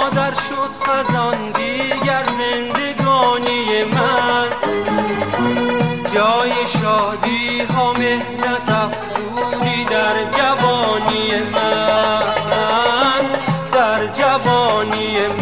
مادر شد خزان دیگر زندگانی من. جای شادی ها مهنت افزودی در جوانی من. در جوانی من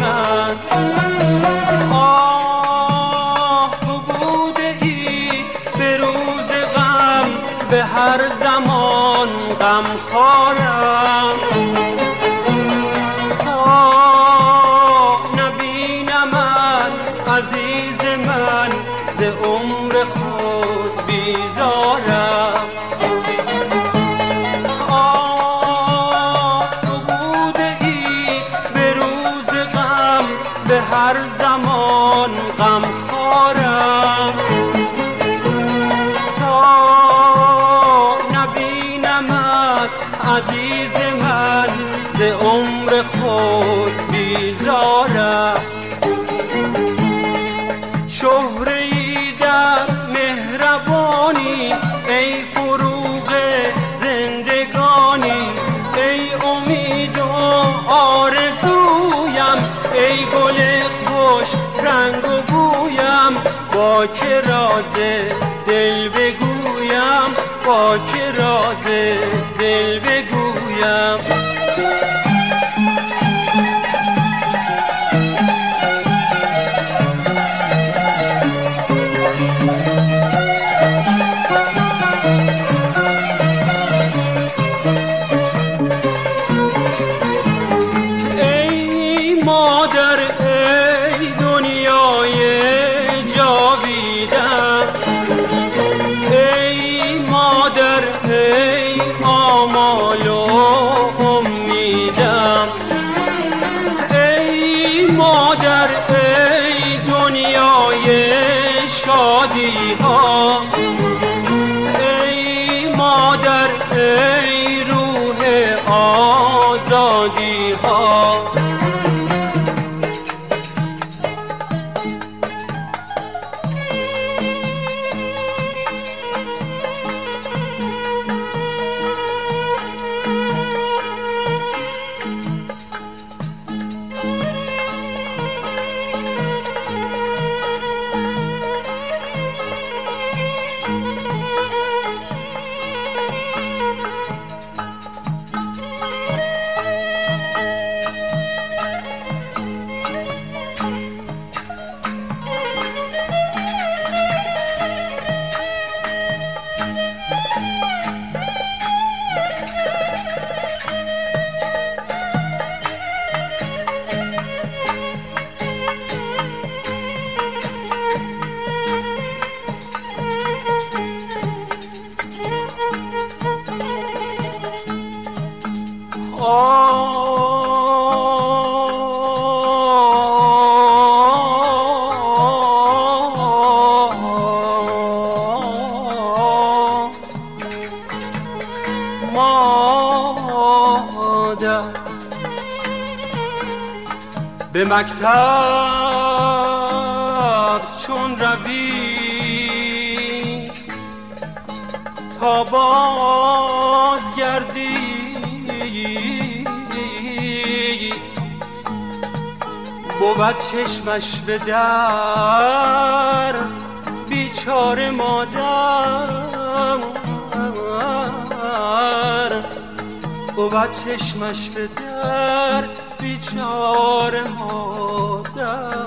غم غمخوارم تا نبینمت عزیز من ز عمر خود بیزارم. با که راز دل بگویم؟ با که راز دل بگویم؟ به مکتب چون روی تا باز گردی بود چشمش به در بیچاره مادر. بود چشمش به در بیچاره مادر.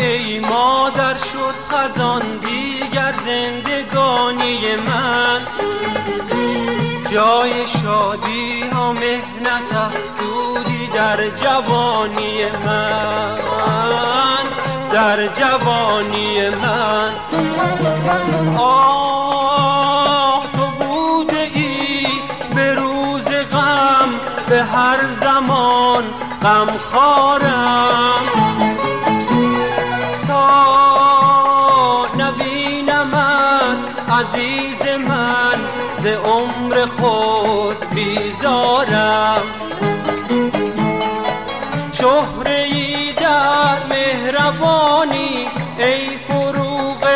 ای مادر شد خزان دیگر زندگانی من. جای شادی ها مهنت افزودی در جوانی من در جوانی من. آه تو بوده ای به روز غم به هر زمان غم خارم تا نبینمت عزیز ز عمر خود بیزارم. شهره در مهربانی ای فروغ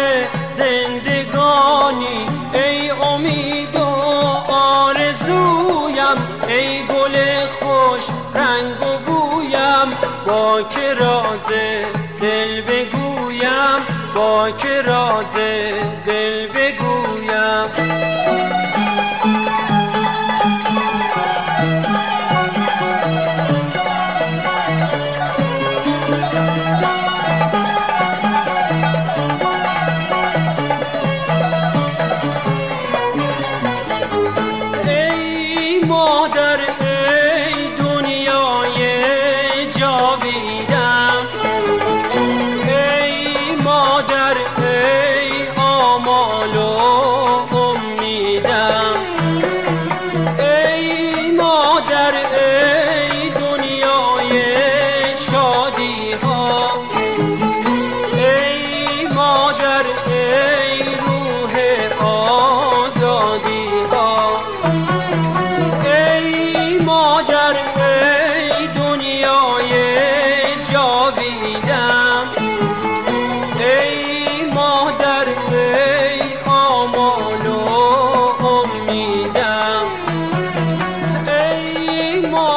زندگانی ای امید و آرزویم ای گل خوش رنگ و بویم. با که راز دل بگویم با که راز دل Thank.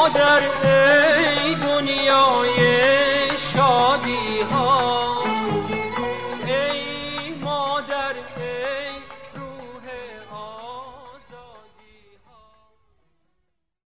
مادر